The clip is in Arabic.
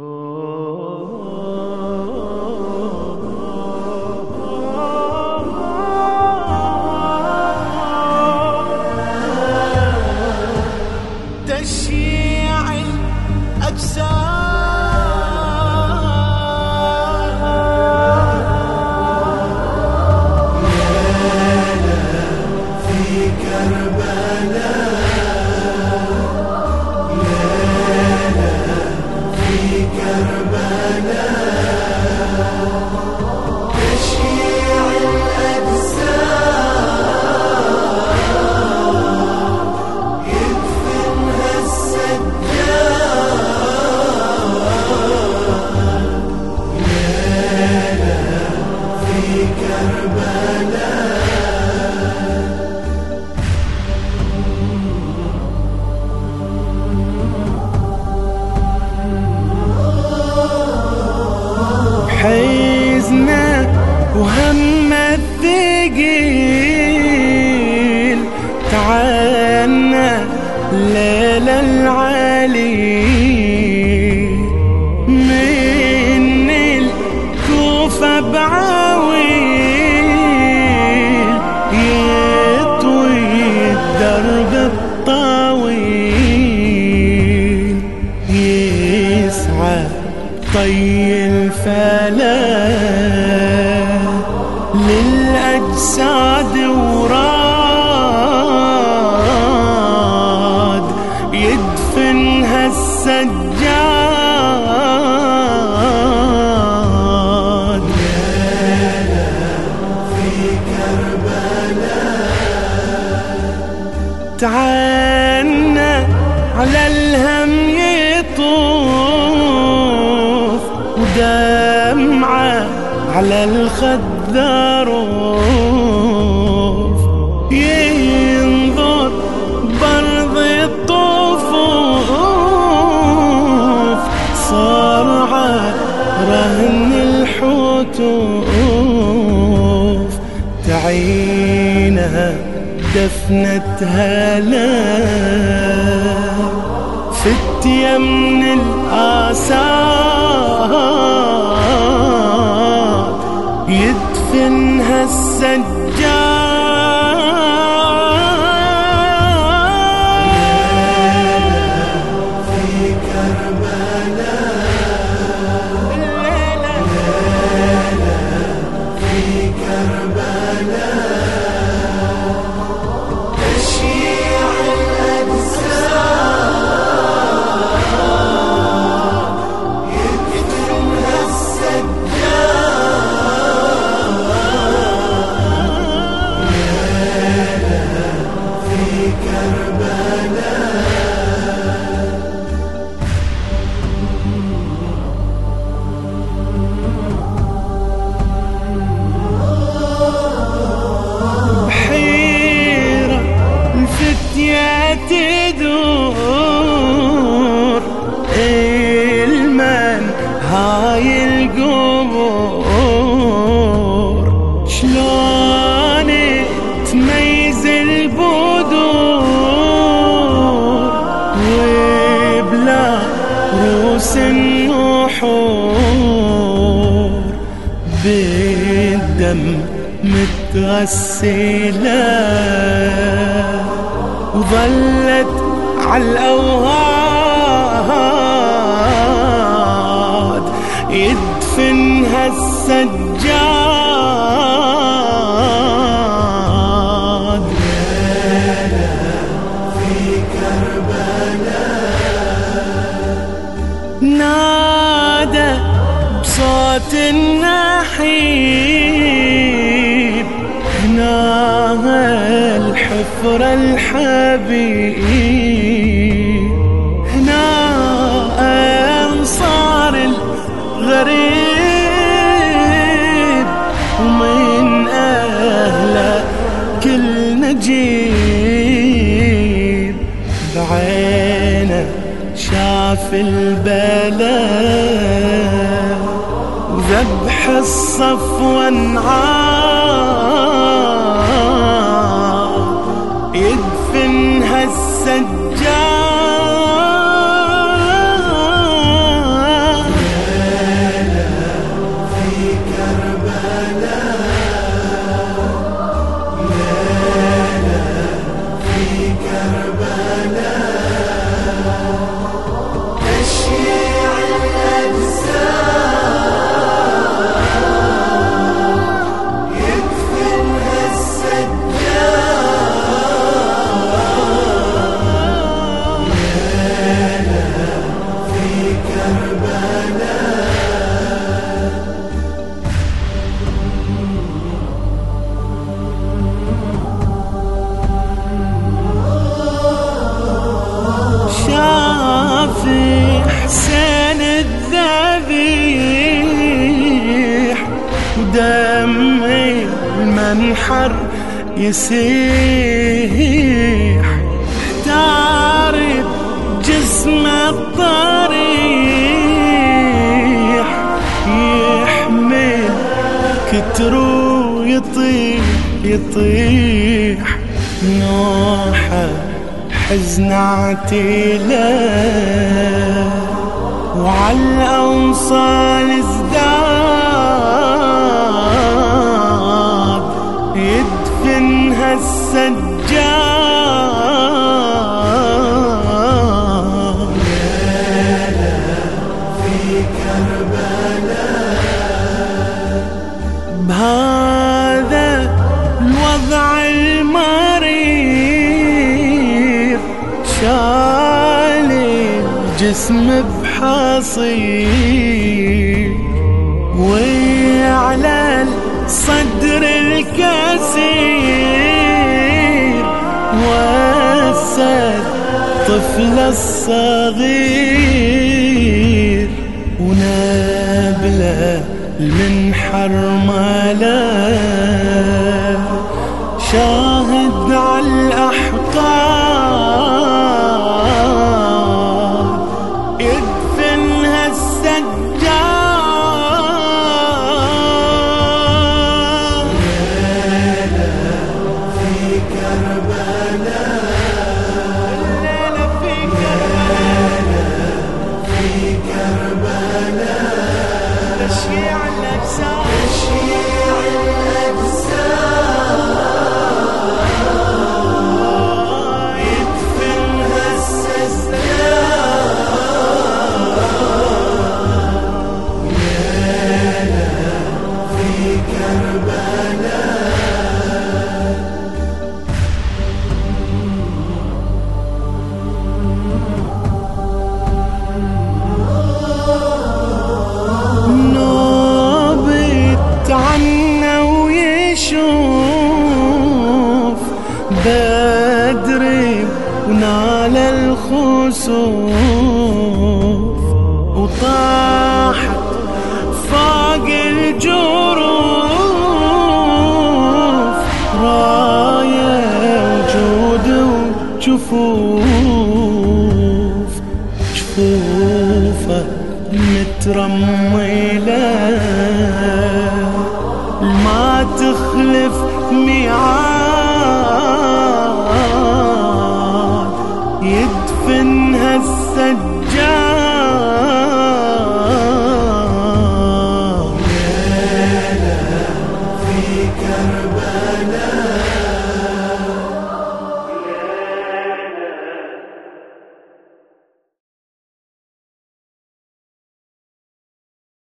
Oh. حيزنا ودمعة على الخد ينظر برض الطفوف صار رهن الحتوف تعينها دفنتها لا. فتية من الآثار يدفنها السجاد تدور. المن هاي القبور. شلون تميز البدور؟ وبلا روس النحور. بالدم متغسلة. وظلت على الأوهاد. يدفنها السجاد. نادى بصوت النحيب. هنا الحفرة الحبيب. هنا أنصار الغريب. ومن أهله كل نجيب. بعينه شاف البلاء. وذبح الصفوة انعام يدفنها المنحر يسيح احتار جسم الطريح يحمل كترو يطيح يطيح. نوحه حزن عتيلة وعلى الأوصال كربلاء بهذا الوضع المرير شال الجسم بحصير وعلى الصدر الكسير وسد طفل الصغير. ونبله المنحر شاهد على الأحقاد الخسوف وطاحت فوق الجروف. راية وجود وجفوف. جفوفة مترملة. ما تخلف ميعاد يدفنها السجاد